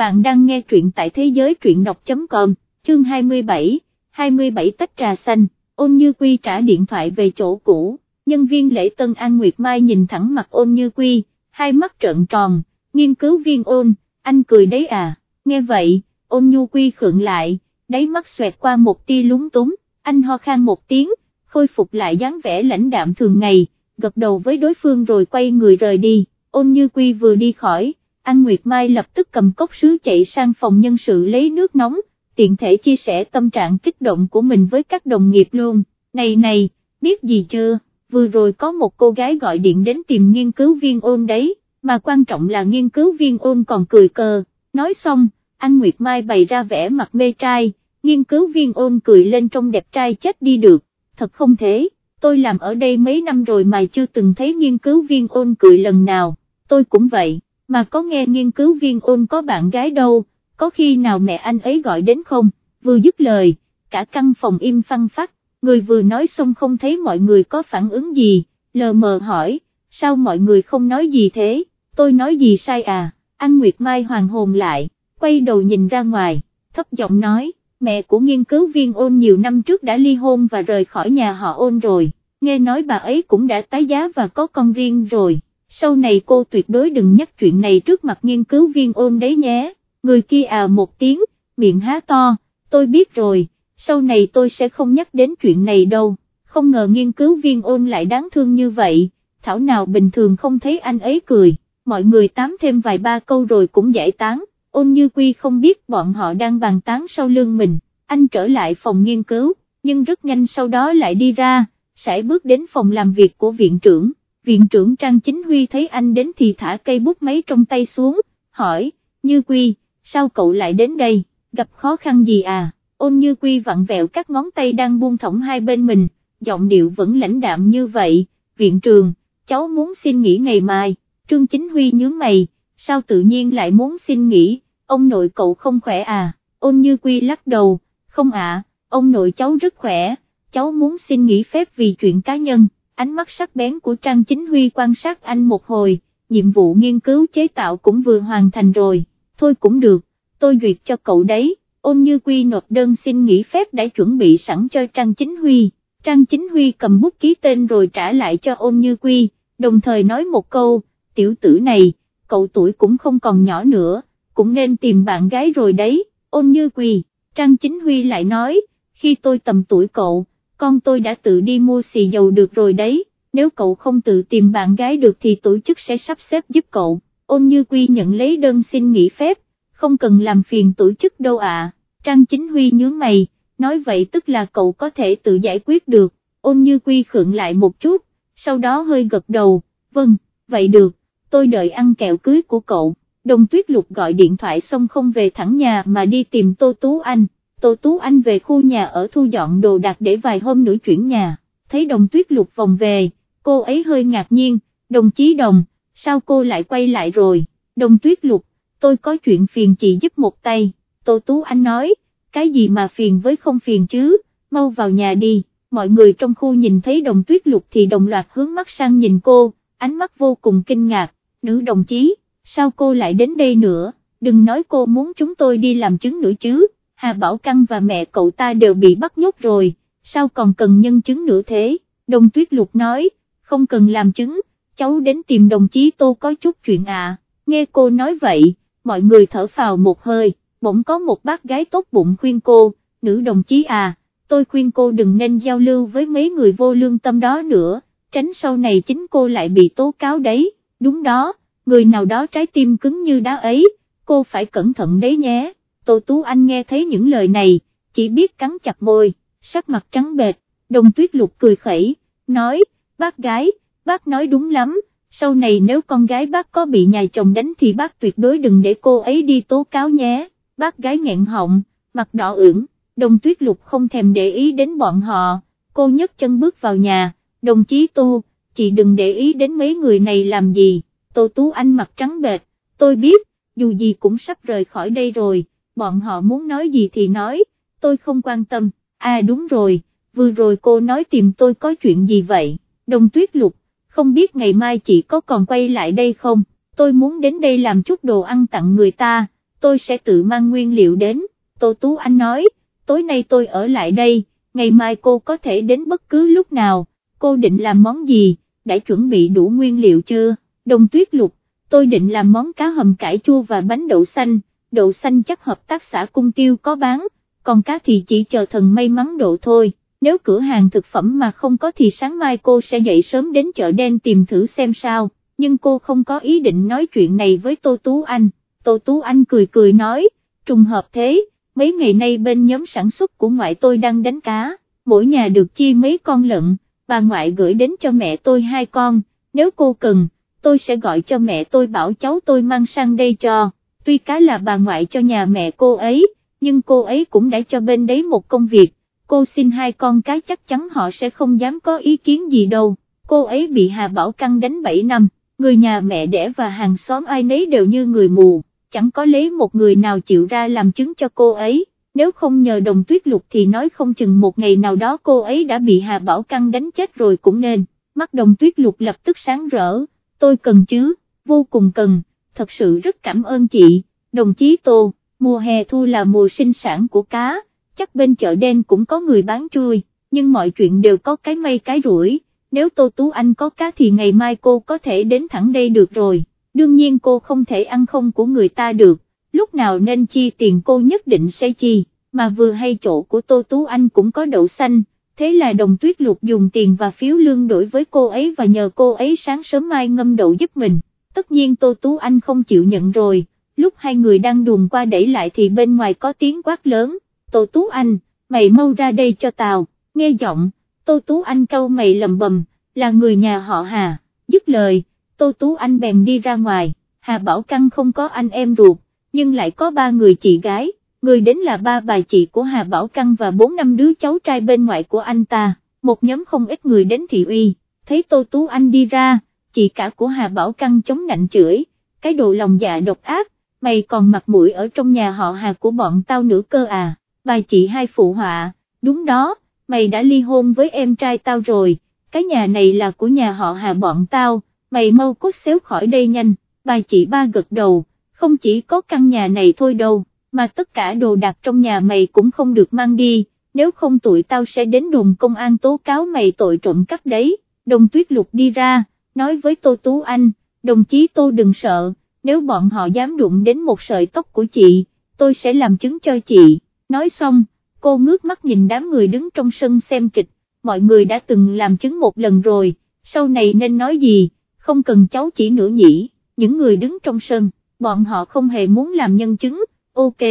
bạn đang nghe truyện tại thế giới truyện đọc.com, chương 27, 27 tách trà xanh, ôn như quy trả điện thoại về chỗ cũ, nhân viên lễ tân An Nguyệt Mai nhìn thẳng mặt ôn như quy, hai mắt trợn tròn, nghiên cứu viên ôn, anh cười đấy à, nghe vậy, ôn nhu quy khượng lại, đáy mắt xoẹt qua một tia lúng túng, anh ho khan một tiếng, khôi phục lại dáng vẻ lãnh đạm thường ngày, gật đầu với đối phương rồi quay người rời đi, ôn như quy vừa đi khỏi, An Nguyệt Mai lập tức cầm cốc sứ chạy sang phòng nhân sự lấy nước nóng, tiện thể chia sẻ tâm trạng kích động của mình với các đồng nghiệp luôn, này này, biết gì chưa, vừa rồi có một cô gái gọi điện đến tìm nghiên cứu viên ôn đấy, mà quan trọng là nghiên cứu viên ôn còn cười cờ, nói xong, An Nguyệt Mai bày ra vẻ mặt mê trai, nghiên cứu viên ôn cười lên trong đẹp trai chết đi được, thật không thế, tôi làm ở đây mấy năm rồi mà chưa từng thấy nghiên cứu viên ôn cười lần nào, tôi cũng vậy, mà có nghe nghiên cứu viên ôn có bạn gái đâu, có khi nào mẹ anh ấy gọi đến không, vừa dứt lời, cả căn phòng im phăng phát, người vừa nói xong không thấy mọi người có phản ứng gì, lờ mờ hỏi, sao mọi người không nói gì thế, tôi nói gì sai à, An Nguyệt Mai hoàng hồn lại, quay đầu nhìn ra ngoài, thấp giọng nói, mẹ của nghiên cứu viên ôn nhiều năm trước đã ly hôn và rời khỏi nhà họ ôn rồi, nghe nói bà ấy cũng đã tái giá và có con riêng rồi, sau này cô tuyệt đối đừng nhắc chuyện này trước mặt nghiên cứu viên ôn đấy nhé, người kia à một tiếng, miệng há to, tôi biết rồi, sau này tôi sẽ không nhắc đến chuyện này đâu, không ngờ nghiên cứu viên ôn lại đáng thương như vậy, thảo nào bình thường không thấy anh ấy cười, mọi người tám thêm vài ba câu rồi cũng giải tán ôn như quy không biết bọn họ đang bàn tán sau lưng mình, anh trở lại phòng nghiên cứu, nhưng rất nhanh sau đó lại đi ra, sẽ bước đến phòng làm việc của viện trưởng, viện trưởng Trang Chính Huy thấy anh đến thì thả cây bút máy trong tay xuống, hỏi, như quy, sao cậu lại đến đây, gặp khó khăn gì à, ôn như quy vặn vẹo các ngón tay đang buông thõng hai bên mình, giọng điệu vẫn lãnh đạm như vậy, viện trường, cháu muốn xin nghỉ ngày mai, Trương Chính Huy nhướng mày, sao tự nhiên lại muốn xin nghỉ, ông nội cậu không khỏe à, ôn như quy lắc đầu, không ạ, ông nội cháu rất khỏe, cháu muốn xin nghỉ phép vì chuyện cá nhân, ánh mắt sắc bén của Trang Chính Huy quan sát anh một hồi, nhiệm vụ nghiên cứu chế tạo cũng vừa hoàn thành rồi, thôi cũng được, tôi duyệt cho cậu đấy, ôn như quy nộp đơn xin nghỉ phép đã chuẩn bị sẵn cho Trang Chính Huy, Trang Chính Huy cầm bút ký tên rồi trả lại cho ôn như quy, đồng thời nói một câu, tiểu tử này, cậu tuổi cũng không còn nhỏ nữa, cũng nên tìm bạn gái rồi đấy, ôn như Quy, Trang Chính Huy lại nói, khi tôi tầm tuổi cậu, con tôi đã tự đi mua xì dầu được rồi đấy, nếu cậu không tự tìm bạn gái được thì tổ chức sẽ sắp xếp giúp cậu, ôn như quy nhận lấy đơn xin nghỉ phép, không cần làm phiền tổ chức đâu ạ, Trang Chính Huy nhướng mày, nói vậy tức là cậu có thể tự giải quyết được, ôn như quy khượng lại một chút, sau đó hơi gật đầu, vâng, vậy được, tôi đợi ăn kẹo cưới của cậu. Đồng Tuyết Lục gọi điện thoại xong không về thẳng nhà mà đi tìm Tô Tú Anh, Tô Tú Anh về khu nhà ở thu dọn đồ đạc để vài hôm nữa chuyển nhà, thấy Đồng Tuyết Lục vòng về, cô ấy hơi ngạc nhiên, đồng chí Đồng, sao cô lại quay lại rồi, Đồng Tuyết Lục, tôi có chuyện phiền chị giúp một tay, Tô Tú Anh nói, cái gì mà phiền với không phiền chứ, mau vào nhà đi, mọi người trong khu nhìn thấy Đồng Tuyết Lục thì đồng loạt hướng mắt sang nhìn cô, ánh mắt vô cùng kinh ngạc, nữ đồng chí sao cô lại đến đây nữa, đừng nói cô muốn chúng tôi đi làm chứng nữa chứ, Hà Bảo Căng và mẹ cậu ta đều bị bắt nhốt rồi, sao còn cần nhân chứng nữa thế, Đồng Tuyết Lục nói, không cần làm chứng, cháu đến tìm đồng chí Tô có chút chuyện à, nghe cô nói vậy, mọi người thở phào một hơi, bỗng có một bác gái tốt bụng khuyên cô, nữ đồng chí à, tôi khuyên cô đừng nên giao lưu với mấy người vô lương tâm đó nữa, tránh sau này chính cô lại bị tố cáo đấy, đúng đó người nào đó trái tim cứng như đá ấy, cô phải cẩn thận đấy nhé, Tô Tú Anh nghe thấy những lời này, chỉ biết cắn chặt môi, sắc mặt trắng bệt, đồng tuyết lục cười khẩy, nói, bác gái, bác nói đúng lắm, sau này nếu con gái bác có bị nhà chồng đánh thì bác tuyệt đối đừng để cô ấy đi tố cáo nhé, bác gái nghẹn họng, mặt đỏ ửng, đồng tuyết lục không thèm để ý đến bọn họ, cô nhấc chân bước vào nhà, đồng chí Tô, chị đừng để ý đến mấy người này làm gì. Tô Tú Anh mặt trắng bệch, tôi biết, dù gì cũng sắp rời khỏi đây rồi, bọn họ muốn nói gì thì nói, tôi không quan tâm, à đúng rồi, vừa rồi cô nói tìm tôi có chuyện gì vậy, đồng tuyết lục, không biết ngày mai chị có còn quay lại đây không, tôi muốn đến đây làm chút đồ ăn tặng người ta, tôi sẽ tự mang nguyên liệu đến, Tô Tú Anh nói, tối nay tôi ở lại đây, ngày mai cô có thể đến bất cứ lúc nào, cô định làm món gì, đã chuẩn bị đủ nguyên liệu chưa, đồng tuyết lục, tôi định làm món cá hầm cải chua và bánh đậu xanh, đậu xanh chắc hợp tác xã cung tiêu có bán, còn cá thì chỉ chờ thần may mắn độ thôi, nếu cửa hàng thực phẩm mà không có thì sáng mai cô sẽ dậy sớm đến chợ đen tìm thử xem sao, nhưng cô không có ý định nói chuyện này với Tô Tú Anh, Tô Tú Anh cười cười nói, trùng hợp thế, mấy ngày nay bên nhóm sản xuất của ngoại tôi đang đánh cá, mỗi nhà được chi mấy con lợn, bà ngoại gửi đến cho mẹ tôi hai con, nếu cô cần, tôi sẽ gọi cho mẹ tôi bảo cháu tôi mang sang đây cho, tuy cá là bà ngoại cho nhà mẹ cô ấy, nhưng cô ấy cũng đã cho bên đấy một công việc, cô xin hai con cái chắc chắn họ sẽ không dám có ý kiến gì đâu, cô ấy bị Hà Bảo Căng đánh 7 năm, người nhà mẹ đẻ và hàng xóm ai nấy đều như người mù, chẳng có lấy một người nào chịu ra làm chứng cho cô ấy, nếu không nhờ đồng tuyết lục thì nói không chừng một ngày nào đó cô ấy đã bị Hà Bảo Căng đánh chết rồi cũng nên, mắt đồng tuyết lục lập tức sáng rỡ, tôi cần chứ, vô cùng cần, thật sự rất cảm ơn chị, đồng chí Tô, mùa hè thu là mùa sinh sản của cá, chắc bên chợ đen cũng có người bán chui, nhưng mọi chuyện đều có cái may cái rủi, nếu Tô Tú Anh có cá thì ngày mai cô có thể đến thẳng đây được rồi, đương nhiên cô không thể ăn không của người ta được, lúc nào nên chi tiền cô nhất định sẽ chi, mà vừa hay chỗ của Tô Tú Anh cũng có đậu xanh, thế là đồng tuyết lục dùng tiền và phiếu lương đổi với cô ấy và nhờ cô ấy sáng sớm mai ngâm đậu giúp mình, tất nhiên Tô Tú Anh không chịu nhận rồi, lúc hai người đang đùn qua đẩy lại thì bên ngoài có tiếng quát lớn, Tô Tú Anh, mày mau ra đây cho tao, nghe giọng, Tô Tú Anh câu mày lầm bầm, là người nhà họ Hà, dứt lời, Tô Tú Anh bèn đi ra ngoài, Hà Bảo Căng không có anh em ruột, nhưng lại có ba người chị gái, người đến là ba bà chị của Hà Bảo Căng và bốn năm đứa cháu trai bên ngoại của anh ta, một nhóm không ít người đến thị uy, thấy Tô Tú Anh đi ra, chị cả của Hà Bảo Căng chống nạnh chửi, cái đồ lòng dạ độc ác, mày còn mặt mũi ở trong nhà họ Hà của bọn tao nữa cơ à, bà chị hai phụ họa, đúng đó, mày đã ly hôn với em trai tao rồi, cái nhà này là của nhà họ Hà bọn tao, mày mau cút xéo khỏi đây nhanh, bà chị ba gật đầu, không chỉ có căn nhà này thôi đâu, mà tất cả đồ đạc trong nhà mày cũng không được mang đi, nếu không tụi tao sẽ đến đồn công an tố cáo mày tội trộm cắp đấy, đồng tuyết lục đi ra, nói với Tô Tú Anh, đồng chí Tô đừng sợ, nếu bọn họ dám đụng đến một sợi tóc của chị, tôi sẽ làm chứng cho chị, nói xong, cô ngước mắt nhìn đám người đứng trong sân xem kịch, mọi người đã từng làm chứng một lần rồi, sau này nên nói gì, không cần cháu chỉ nữa nhỉ, những người đứng trong sân, bọn họ không hề muốn làm nhân chứng, ok,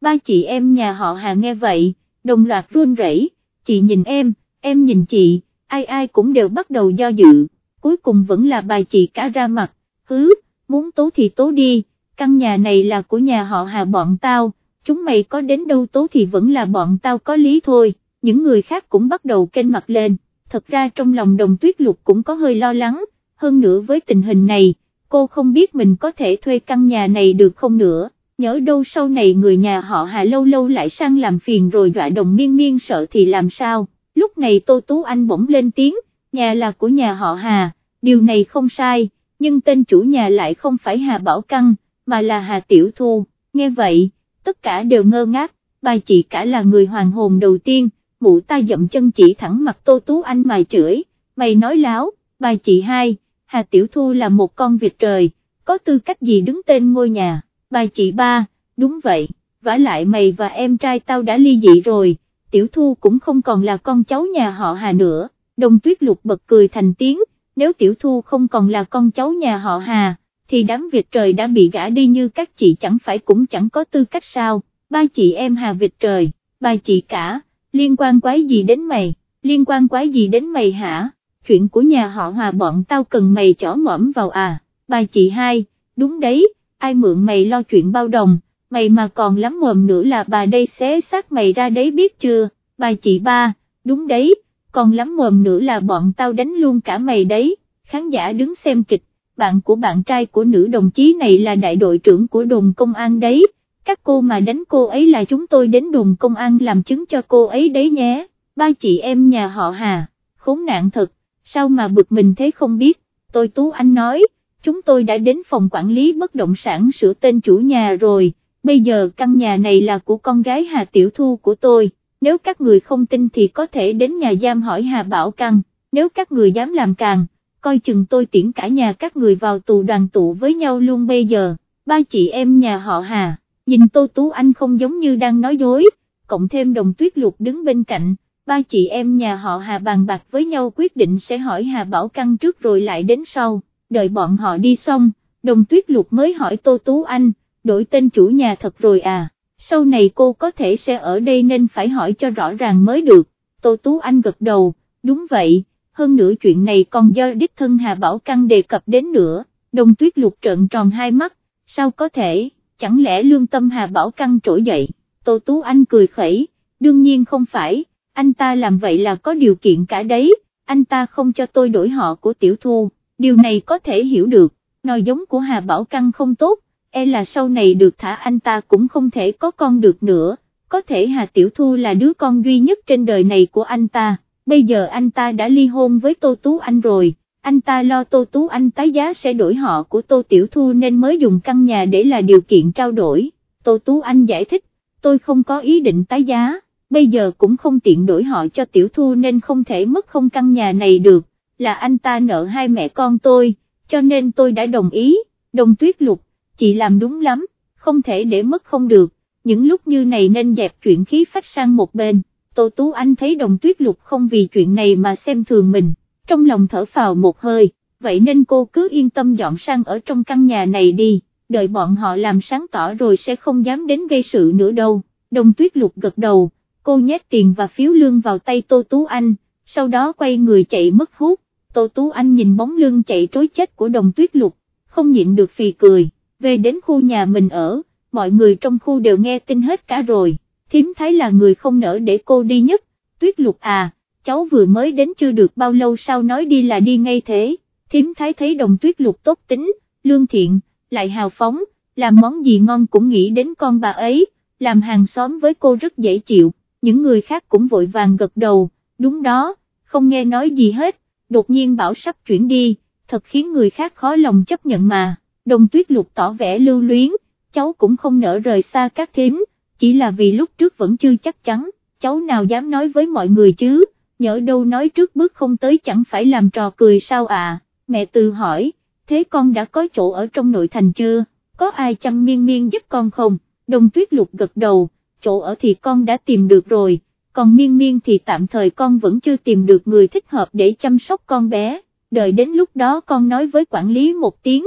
ba chị em nhà họ Hà nghe vậy, đồng loạt run rẩy, chị nhìn em, em nhìn chị, ai ai cũng đều bắt đầu do dự, cuối cùng vẫn là bài chị cả ra mặt, hứ, muốn tố thì tố đi, căn nhà này là của nhà họ Hà bọn tao, chúng mày có đến đâu tố thì vẫn là bọn tao có lý thôi, những người khác cũng bắt đầu kênh mặt lên, thật ra trong lòng đồng tuyết lục cũng có hơi lo lắng, hơn nữa với tình hình này, cô không biết mình có thể thuê căn nhà này được không nữa, nhớ đâu sau này người nhà họ Hà lâu lâu lại sang làm phiền rồi dọa đồng miên miên sợ thì làm sao, lúc này Tô Tú Anh bỗng lên tiếng, nhà là của nhà họ Hà, điều này không sai, nhưng tên chủ nhà lại không phải Hà Bảo Căng, mà là Hà Tiểu Thu, nghe vậy, tất cả đều ngơ ngác, bà chị cả là người hoàng hồn đầu tiên, mụ ta dậm chân chỉ thẳng mặt Tô Tú Anh mà chửi, mày nói láo, bà chị hai, Hà Tiểu Thu là một con vịt trời, có tư cách gì đứng tên ngôi nhà, bà chị ba, đúng vậy, vả lại mày và em trai tao đã ly dị rồi, Tiểu Thu cũng không còn là con cháu nhà họ Hà nữa, đồng tuyết lục bật cười thành tiếng, nếu Tiểu Thu không còn là con cháu nhà họ Hà, thì đám Việt trời đã bị gã đi như các chị chẳng phải cũng chẳng có tư cách sao, ba chị em Hà Việt trời, ba chị cả, liên quan quái gì đến mày, liên quan quái gì đến mày hả, chuyện của nhà họ Hòa bọn tao cần mày chỏ mõm vào à, ba chị hai, đúng đấy, ai mượn mày lo chuyện bao đồng, mày mà còn lắm mồm nữa là bà đây xé xác mày ra đấy biết chưa, ba chị ba, đúng đấy, còn lắm mồm nữa là bọn tao đánh luôn cả mày đấy, khán giả đứng xem kịch, bạn của bạn trai của nữ đồng chí này là đại đội trưởng của đồn công an đấy, các cô mà đánh cô ấy là chúng tôi đến đồn công an làm chứng cho cô ấy đấy nhé, ba chị em nhà họ Hà, khốn nạn thật, sao mà bực mình thế không biết, tôi Tú Anh nói, chúng tôi đã đến phòng quản lý bất động sản sửa tên chủ nhà rồi, bây giờ căn nhà này là của con gái Hà Tiểu Thu của tôi, nếu các người không tin thì có thể đến nhà giam hỏi Hà Bảo Căn, nếu các người dám làm càng, coi chừng tôi tiễn cả nhà các người vào tù đoàn tụ với nhau luôn bây giờ, ba chị em nhà họ Hà, nhìn Tô Tú Anh không giống như đang nói dối, cộng thêm đồng tuyết lục đứng bên cạnh, ba chị em nhà họ Hà bàn bạc với nhau quyết định sẽ hỏi Hà Bảo Căn trước rồi lại đến sau, đợi bọn họ đi xong, đồng tuyết lục mới hỏi Tô Tú Anh, đổi tên chủ nhà thật rồi à, sau này cô có thể sẽ ở đây nên phải hỏi cho rõ ràng mới được, Tô Tú Anh gật đầu, đúng vậy, hơn nữa chuyện này còn do đích thân Hà Bảo Căn đề cập đến nữa, đồng tuyết lục trợn tròn hai mắt, sao có thể, chẳng lẽ lương tâm Hà Bảo Căn trỗi dậy, Tô Tú Anh cười khẩy, đương nhiên không phải, anh ta làm vậy là có điều kiện cả đấy, anh ta không cho tôi đổi họ của Tiểu Thu, điều này có thể hiểu được, nòi giống của Hà Bảo Căn không tốt, e là sau này được thả anh ta cũng không thể có con được nữa, có thể Hà Tiểu Thu là đứa con duy nhất trên đời này của anh ta, bây giờ anh ta đã ly hôn với Tô Tú Anh rồi, anh ta lo Tô Tú Anh tái giá sẽ đổi họ của Tô Tiểu Thu nên mới dùng căn nhà để là điều kiện trao đổi, Tô Tú Anh giải thích, tôi không có ý định tái giá, bây giờ cũng không tiện đổi họ cho Tiểu Thu nên không thể mất không căn nhà này được, là anh ta nợ hai mẹ con tôi, cho nên tôi đã đồng ý, đồng tuyết lục chị làm đúng lắm, không thể để mất không được, những lúc như này nên dẹp chuyện khí phách sang một bên, Tô Tú Anh thấy đồng tuyết lục không vì chuyện này mà xem thường mình, trong lòng thở phào một hơi, vậy nên cô cứ yên tâm dọn sang ở trong căn nhà này đi, đợi bọn họ làm sáng tỏ rồi sẽ không dám đến gây sự nữa đâu, đồng tuyết lục gật đầu, cô nhét tiền và phiếu lương vào tay Tô Tú Anh, sau đó quay người chạy mất hút, Tô Tú Anh nhìn bóng lưng chạy trối chết của đồng tuyết lục, không nhịn được phì cười về đến khu nhà mình ở, mọi người trong khu đều nghe tin hết cả rồi, thiếm thấy là người không nỡ để cô đi nhất, tuyết lục à, cháu vừa mới đến chưa được bao lâu sao nói đi là đi ngay thế, thiếm thái thấy đồng tuyết lục tốt tính, lương thiện, lại hào phóng, làm món gì ngon cũng nghĩ đến con bà ấy, làm hàng xóm với cô rất dễ chịu, những người khác cũng vội vàng gật đầu, đúng đó, không nghe nói gì hết, đột nhiên bảo sắp chuyển đi, thật khiến người khác khó lòng chấp nhận mà đồng tuyết lục tỏ vẻ lưu luyến, cháu cũng không nỡ rời xa các thím, chỉ là vì lúc trước vẫn chưa chắc chắn, cháu nào dám nói với mọi người chứ, nhỡ đâu nói trước bước không tới chẳng phải làm trò cười sao à, mẹ tự hỏi, thế con đã có chỗ ở trong nội thành chưa, có ai chăm miên miên giúp con không, đồng tuyết lục gật đầu, chỗ ở thì con đã tìm được rồi, còn miên miên thì tạm thời con vẫn chưa tìm được người thích hợp để chăm sóc con bé, đợi đến lúc đó con nói với quản lý một tiếng,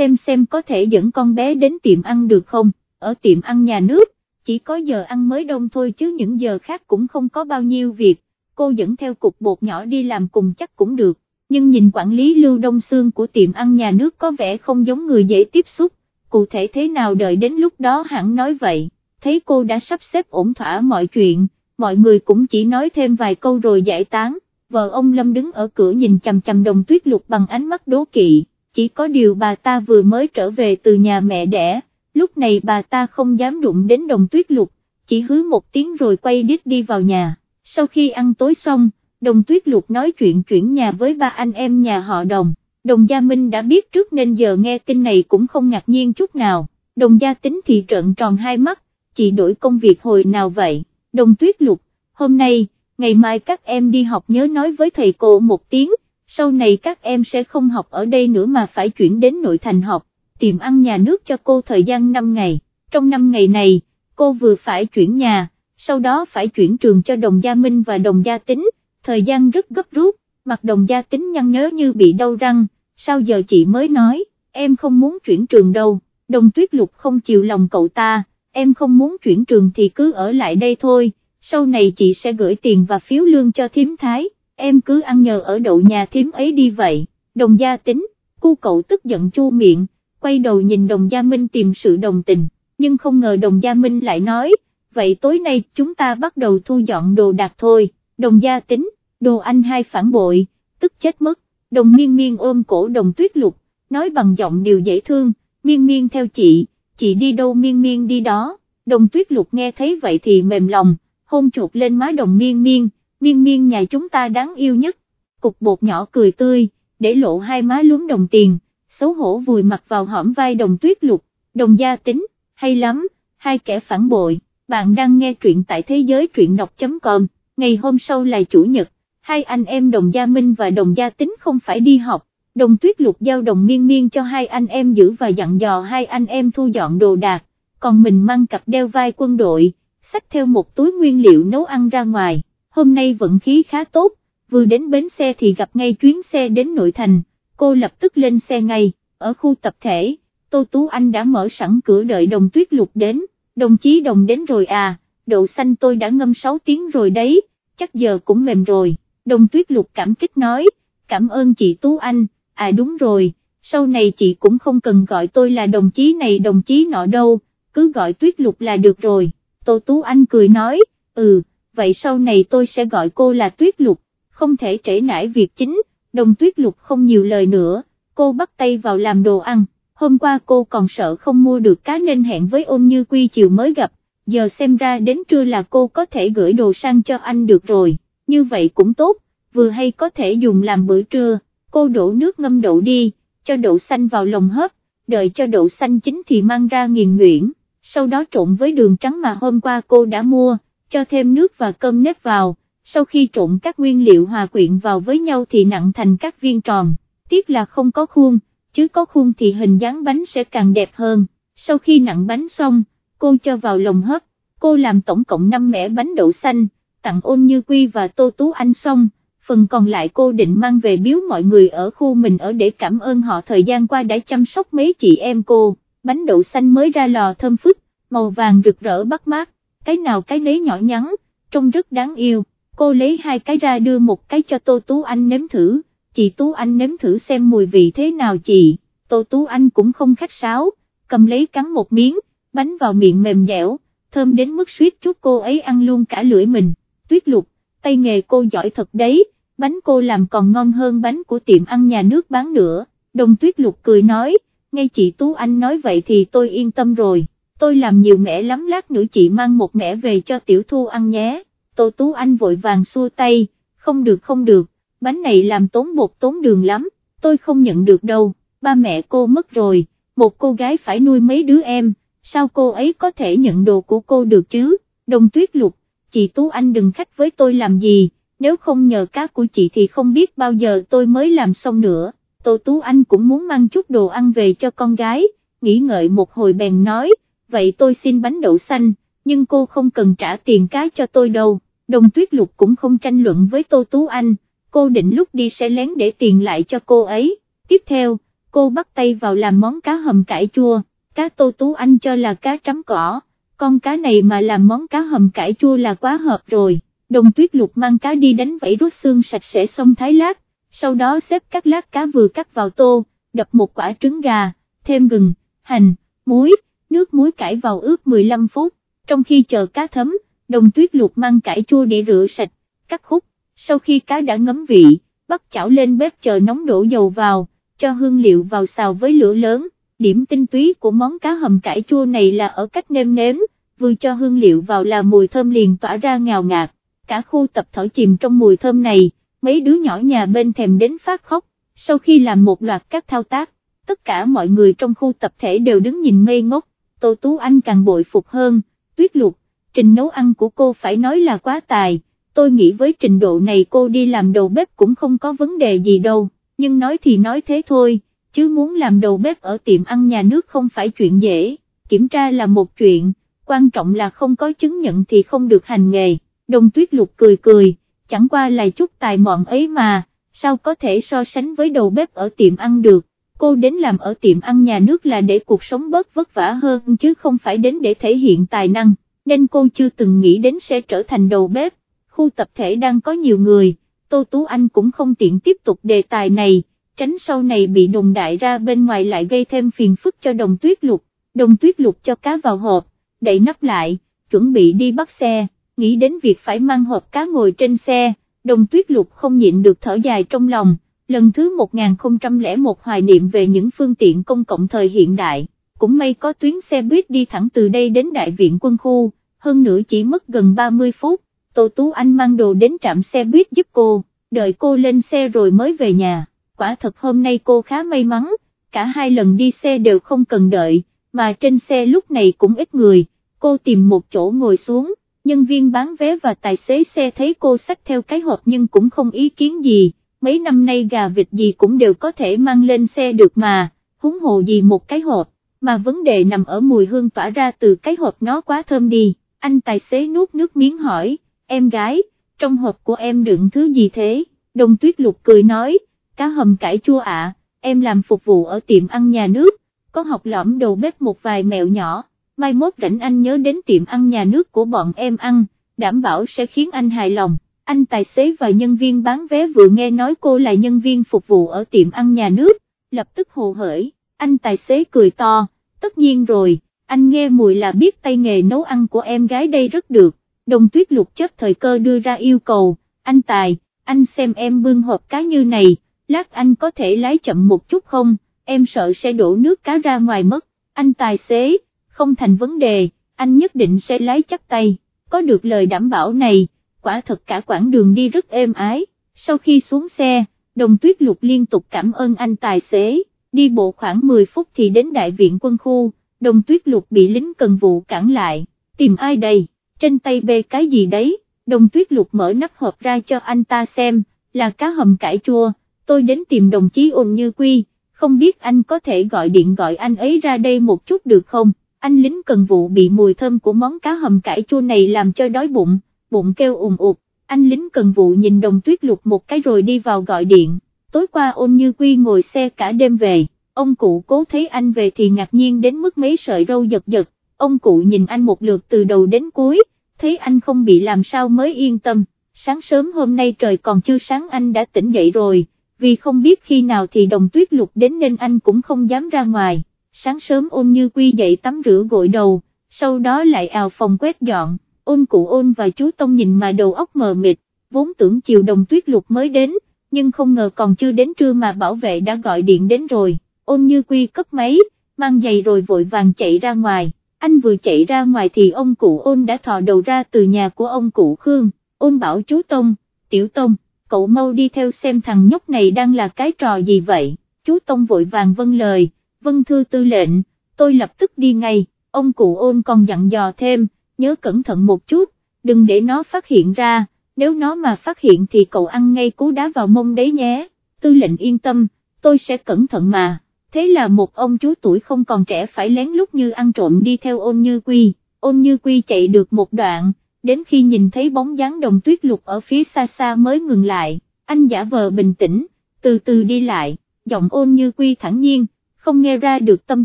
xem xem có thể dẫn con bé đến tiệm ăn được không, ở tiệm ăn nhà nước, chỉ có giờ ăn mới đông thôi chứ những giờ khác cũng không có bao nhiêu việc, cô dẫn theo cục bột nhỏ đi làm cùng chắc cũng được, nhưng nhìn quản lý Lưu Đông Sương của tiệm ăn nhà nước có vẻ không giống người dễ tiếp xúc, cụ thể thế nào đợi đến lúc đó hẳn nói vậy, thấy cô đã sắp xếp ổn thỏa mọi chuyện, mọi người cũng chỉ nói thêm vài câu rồi giải tán, vợ ông Lâm đứng ở cửa nhìn chằm chằm đồng tuyết lục bằng ánh mắt đố kỵ chỉ có điều bà ta vừa mới trở về từ nhà mẹ đẻ, lúc này bà ta không dám đụng đến đồng tuyết lục, chỉ hứa một tiếng rồi quay đít đi vào nhà, sau khi ăn tối xong, đồng tuyết lục nói chuyện chuyển nhà với ba anh em nhà họ đồng, đồng gia Minh đã biết trước nên giờ nghe tin này cũng không ngạc nhiên chút nào, đồng gia tính thì trợn tròn hai mắt, chị đổi công việc hồi nào vậy, đồng tuyết lục, hôm nay, ngày mai các em đi học nhớ nói với thầy cô một tiếng, sau này các em sẽ không học ở đây nữa mà phải chuyển đến nội thành học, tìm ăn nhà nước cho cô thời gian 5 ngày, trong 5 ngày này, cô vừa phải chuyển nhà, sau đó phải chuyển trường cho đồng gia Minh và đồng gia Tính, thời gian rất gấp rút, mặt đồng gia Tính nhăn nhớ như bị đau răng, sao giờ chị mới nói, em không muốn chuyển trường đâu, đồng tuyết lục không chịu lòng cậu ta, em không muốn chuyển trường thì cứ ở lại đây thôi, sau này chị sẽ gửi tiền và phiếu lương cho Thiếm thái em cứ ăn nhờ ở đậu nhà thím ấy đi vậy, đồng gia tính, cu cậu tức giận chu miệng, quay đầu nhìn đồng gia Minh tìm sự đồng tình, nhưng không ngờ đồng gia Minh lại nói, vậy tối nay chúng ta bắt đầu thu dọn đồ đạc thôi, đồng gia tính, đồ anh hai phản bội, tức chết mất, đồng miên miên ôm cổ đồng tuyết lục, nói bằng giọng điều dễ thương, miên miên theo chị, chị đi đâu miên miên đi đó, đồng tuyết lục nghe thấy vậy thì mềm lòng, hôn chuột lên má đồng miên miên, miên miên nhà chúng ta đáng yêu nhất, cục bột nhỏ cười tươi, để lộ hai má lúm đồng tiền, xấu hổ vùi mặt vào hõm vai đồng tuyết lục, đồng gia tính, hay lắm, hai kẻ phản bội, bạn đang nghe truyện tại thế giới truyện đọc.com, ngày hôm sau là Chủ nhật, hai anh em Đồng Gia Minh và Đồng Gia Tính không phải đi học, Đồng Tuyết Lục giao đồng miên miên cho hai anh em giữ và dặn dò hai anh em thu dọn đồ đạc, còn mình mang cặp đeo vai quân đội, xách theo một túi nguyên liệu nấu ăn ra ngoài, hôm nay vận khí khá tốt, vừa đến bến xe thì gặp ngay chuyến xe đến nội thành, cô lập tức lên xe ngay, ở khu tập thể, Tô Tú Anh đã mở sẵn cửa đợi đồng tuyết lục đến, đồng chí đồng đến rồi à, đậu xanh tôi đã ngâm 6 tiếng rồi đấy, chắc giờ cũng mềm rồi, đồng tuyết lục cảm kích nói, cảm ơn chị Tú Anh, à đúng rồi, sau này chị cũng không cần gọi tôi là đồng chí này đồng chí nọ đâu, cứ gọi tuyết lục là được rồi, Tô Tú Anh cười nói, ừ, vậy sau này tôi sẽ gọi cô là tuyết lục, không thể trễ nải việc chính, đồng tuyết lục không nhiều lời nữa, cô bắt tay vào làm đồ ăn, hôm qua cô còn sợ không mua được cá nên hẹn với ôn như quy chiều mới gặp, giờ xem ra đến trưa là cô có thể gửi đồ sang cho anh được rồi, như vậy cũng tốt, vừa hay có thể dùng làm bữa trưa, cô đổ nước ngâm đậu đi, cho đậu xanh vào lồng hấp, đợi cho đậu xanh chín thì mang ra nghiền nhuyễn, sau đó trộn với đường trắng mà hôm qua cô đã mua, cho thêm nước và cơm nếp vào. Sau khi trộn các nguyên liệu hòa quyện vào với nhau thì nặng thành các viên tròn, tiếc là không có khuôn, chứ có khuôn thì hình dáng bánh sẽ càng đẹp hơn, sau khi nặng bánh xong, cô cho vào lồng hấp, cô làm tổng cộng 5 mẻ bánh đậu xanh, tặng ôn như quy và tô tú anh xong, phần còn lại cô định mang về biếu mọi người ở khu mình ở để cảm ơn họ thời gian qua đã chăm sóc mấy chị em cô, bánh đậu xanh mới ra lò thơm phức, màu vàng rực rỡ bắt mát, cái nào cái nấy nhỏ nhắn, trông rất đáng yêu. Cô lấy hai cái ra đưa một cái cho Tô Tú Anh nếm thử, chị Tú Anh nếm thử xem mùi vị thế nào chị, Tô Tú Anh cũng không khách sáo, cầm lấy cắn một miếng, bánh vào miệng mềm dẻo, thơm đến mức suýt chút cô ấy ăn luôn cả lưỡi mình, tuyết lục, tay nghề cô giỏi thật đấy, bánh cô làm còn ngon hơn bánh của tiệm ăn nhà nước bán nữa, đồng tuyết lục cười nói, ngay chị Tú Anh nói vậy thì tôi yên tâm rồi, tôi làm nhiều mẻ lắm lát nữa chị mang một mẻ về cho tiểu thu ăn nhé. Tô Tú Anh vội vàng xua tay, không được không được, bánh này làm tốn bột tốn đường lắm, tôi không nhận được đâu, ba mẹ cô mất rồi, một cô gái phải nuôi mấy đứa em, sao cô ấy có thể nhận đồ của cô được chứ, đồng tuyết lục, chị Tú Anh đừng khách với tôi làm gì, nếu không nhờ cá của chị thì không biết bao giờ tôi mới làm xong nữa, Tô Tú Anh cũng muốn mang chút đồ ăn về cho con gái, nghĩ ngợi một hồi bèn nói, vậy tôi xin bánh đậu xanh, nhưng cô không cần trả tiền cá cho tôi đâu. Đồng tuyết lục cũng không tranh luận với Tô Tú Anh, cô định lúc đi sẽ lén để tiền lại cho cô ấy, tiếp theo, cô bắt tay vào làm món cá hầm cải chua, cá Tô Tú Anh cho là cá trắm cỏ, con cá này mà làm món cá hầm cải chua là quá hợp rồi, đồng tuyết lục mang cá đi đánh vẫy rút xương sạch sẽ xong thái lát, sau đó xếp các lát cá vừa cắt vào tô, đập một quả trứng gà, thêm gừng, hành, muối, nước muối cải vào ướp 15 phút, trong khi chờ cá thấm, đồng tuyết luộc mang cải chua để rửa sạch, cắt khúc, sau khi cá đã ngấm vị, bắt chảo lên bếp chờ nóng đổ dầu vào, cho hương liệu vào xào với lửa lớn, điểm tinh túy của món cá hầm cải chua này là ở cách nêm nếm, vừa cho hương liệu vào là mùi thơm liền tỏa ra ngào ngạt, cả khu tập thở chìm trong mùi thơm này, mấy đứa nhỏ nhà bên thèm đến phát khóc, sau khi làm một loạt các thao tác, tất cả mọi người trong khu tập thể đều đứng nhìn ngây ngốc, Tô Tú Anh càng bội phục hơn, tuyết lục, trình nấu ăn của cô phải nói là quá tài, tôi nghĩ với trình độ này cô đi làm đầu bếp cũng không có vấn đề gì đâu, nhưng nói thì nói thế thôi, chứ muốn làm đầu bếp ở tiệm ăn nhà nước không phải chuyện dễ, kiểm tra là một chuyện, quan trọng là không có chứng nhận thì không được hành nghề, đồng tuyết lục cười cười, chẳng qua là chút tài mọn ấy mà, sao có thể so sánh với đầu bếp ở tiệm ăn được, cô đến làm ở tiệm ăn nhà nước là để cuộc sống bớt vất vả hơn chứ không phải đến để thể hiện tài năng nên cô chưa từng nghĩ đến sẽ trở thành đầu bếp, khu tập thể đang có nhiều người, Tô Tú Anh cũng không tiện tiếp tục đề tài này, tránh sau này bị đồng đại ra bên ngoài lại gây thêm phiền phức cho đồng tuyết lục, đồng tuyết lục cho cá vào hộp, đậy nắp lại, chuẩn bị đi bắt xe, nghĩ đến việc phải mang hộp cá ngồi trên xe, đồng tuyết lục không nhịn được thở dài trong lòng, lần thứ 1001 hoài niệm về những phương tiện công cộng thời hiện đại cũng may có tuyến xe buýt đi thẳng từ đây đến đại viện quân khu, hơn nữa chỉ mất gần 30 phút, Tô Tú Anh mang đồ đến trạm xe buýt giúp cô, đợi cô lên xe rồi mới về nhà, quả thật hôm nay cô khá may mắn, cả hai lần đi xe đều không cần đợi, mà trên xe lúc này cũng ít người, cô tìm một chỗ ngồi xuống, nhân viên bán vé và tài xế xe thấy cô xách theo cái hộp nhưng cũng không ý kiến gì, mấy năm nay gà vịt gì cũng đều có thể mang lên xe được mà, húng hồ gì một cái hộp, mà vấn đề nằm ở mùi hương tỏa ra từ cái hộp nó quá thơm đi, anh tài xế nuốt nước miếng hỏi, em gái, trong hộp của em đựng thứ gì thế, đồng tuyết lục cười nói, cá hầm cải chua ạ, em làm phục vụ ở tiệm ăn nhà nước, có học lõm đầu bếp một vài mẹo nhỏ, mai mốt rảnh anh nhớ đến tiệm ăn nhà nước của bọn em ăn, đảm bảo sẽ khiến anh hài lòng. Anh tài xế và nhân viên bán vé vừa nghe nói cô là nhân viên phục vụ ở tiệm ăn nhà nước, lập tức hồ hởi, anh tài xế cười to, tất nhiên rồi, anh nghe mùi là biết tay nghề nấu ăn của em gái đây rất được, đồng tuyết lục chấp thời cơ đưa ra yêu cầu, anh tài, anh xem em bưng hộp cá như này, lát anh có thể lái chậm một chút không, em sợ sẽ đổ nước cá ra ngoài mất, anh tài xế, không thành vấn đề, anh nhất định sẽ lái chắc tay, có được lời đảm bảo này, quả thật cả quãng đường đi rất êm ái, sau khi xuống xe, đồng tuyết lục liên tục cảm ơn anh tài xế, đi bộ khoảng 10 phút thì đến đại viện quân khu, đồng tuyết lục bị lính cần vụ cản lại, tìm ai đây, trên tay bê cái gì đấy, đồng tuyết lục mở nắp hộp ra cho anh ta xem, là cá hầm cải chua, tôi đến tìm đồng chí ôn như quy, không biết anh có thể gọi điện gọi anh ấy ra đây một chút được không, anh lính cần vụ bị mùi thơm của món cá hầm cải chua này làm cho đói bụng, bụng kêu ùm ụt, anh lính cần vụ nhìn đồng tuyết lục một cái rồi đi vào gọi điện, tối qua ôn như quy ngồi xe cả đêm về, ông cụ cố thấy anh về thì ngạc nhiên đến mức mấy sợi râu giật giật, ông cụ nhìn anh một lượt từ đầu đến cuối, thấy anh không bị làm sao mới yên tâm, sáng sớm hôm nay trời còn chưa sáng anh đã tỉnh dậy rồi, vì không biết khi nào thì đồng tuyết lục đến nên anh cũng không dám ra ngoài, sáng sớm ôn như quy dậy tắm rửa gội đầu, sau đó lại ào phòng quét dọn ôn cụ ôn và chú Tông nhìn mà đầu óc mờ mịt, vốn tưởng chiều đồng tuyết lục mới đến, nhưng không ngờ còn chưa đến trưa mà bảo vệ đã gọi điện đến rồi, ôn như quy cấp máy, mang giày rồi vội vàng chạy ra ngoài, anh vừa chạy ra ngoài thì ông cụ ôn đã thò đầu ra từ nhà của ông cụ Khương, ôn bảo chú Tông, tiểu Tông, cậu mau đi theo xem thằng nhóc này đang là cái trò gì vậy, chú Tông vội vàng vâng lời, vâng thư tư lệnh, tôi lập tức đi ngay, ông cụ ôn còn dặn dò thêm, nhớ cẩn thận một chút, đừng để nó phát hiện ra, nếu nó mà phát hiện thì cậu ăn ngay cú đá vào mông đấy nhé, tư lệnh yên tâm, tôi sẽ cẩn thận mà, thế là một ông chú tuổi không còn trẻ phải lén lút như ăn trộm đi theo ôn như quy, ôn như quy chạy được một đoạn, đến khi nhìn thấy bóng dáng đồng tuyết lục ở phía xa xa mới ngừng lại, anh giả vờ bình tĩnh, từ từ đi lại, giọng ôn như quy thẳng nhiên, không nghe ra được tâm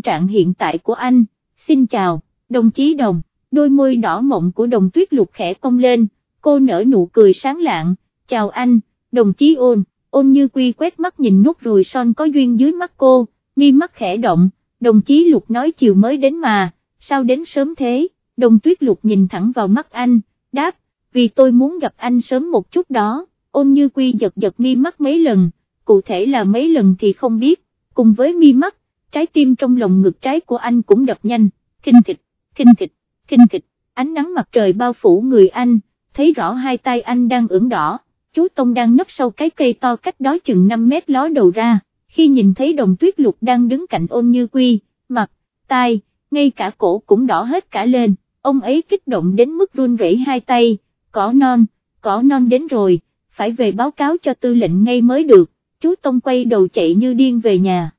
trạng hiện tại của anh, xin chào, đồng chí đồng đôi môi đỏ mộng của đồng tuyết lục khẽ cong lên, cô nở nụ cười sáng lạng, chào anh, đồng chí ôn, ôn như quy quét mắt nhìn nút ruồi son có duyên dưới mắt cô, mi mắt khẽ động, đồng chí lục nói chiều mới đến mà, sao đến sớm thế, đồng tuyết lục nhìn thẳng vào mắt anh, đáp, vì tôi muốn gặp anh sớm một chút đó, ôn như quy giật giật mi mắt mấy lần, cụ thể là mấy lần thì không biết, cùng với mi mắt, trái tim trong lòng ngực trái của anh cũng đập nhanh, kinh thịt, kinh thịt, kinh kịch, ánh nắng mặt trời bao phủ người anh, thấy rõ hai tay anh đang ửng đỏ, chú Tông đang nấp sau cái cây to cách đó chừng 5 mét ló đầu ra, khi nhìn thấy đồng tuyết lục đang đứng cạnh ôn như quy, mặt, tai, ngay cả cổ cũng đỏ hết cả lên, ông ấy kích động đến mức run rẩy hai tay, cỏ non, cỏ non đến rồi, phải về báo cáo cho tư lệnh ngay mới được, chú Tông quay đầu chạy như điên về nhà.